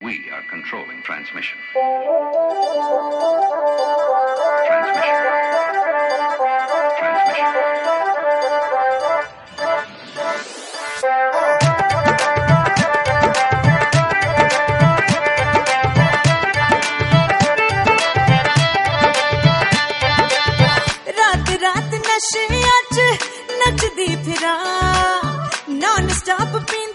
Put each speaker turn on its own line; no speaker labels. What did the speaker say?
We are controlling transmission. Transmission. Transmission.
ਨੱਚਦੀ ਫਿਰਾਂ non stop ਪੀਂ